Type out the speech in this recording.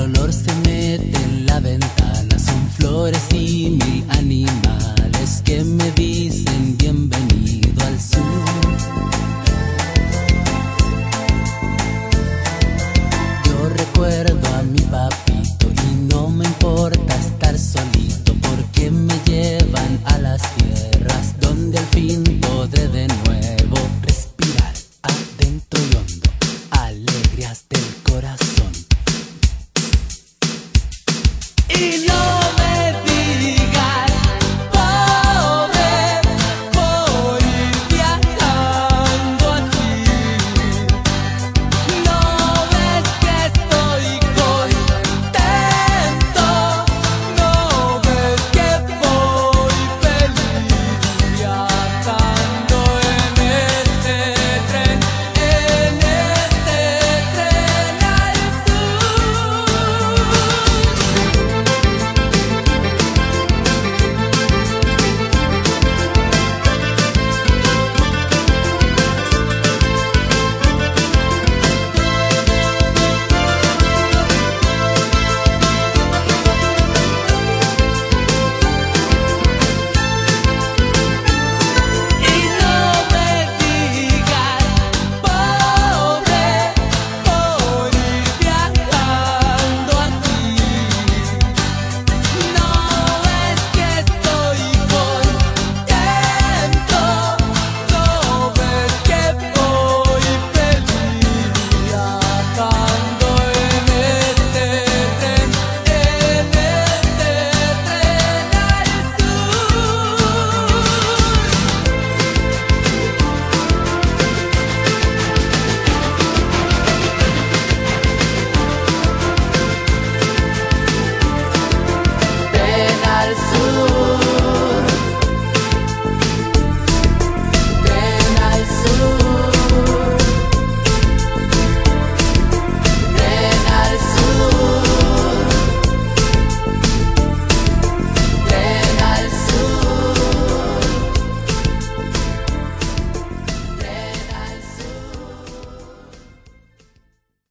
a las tierras million.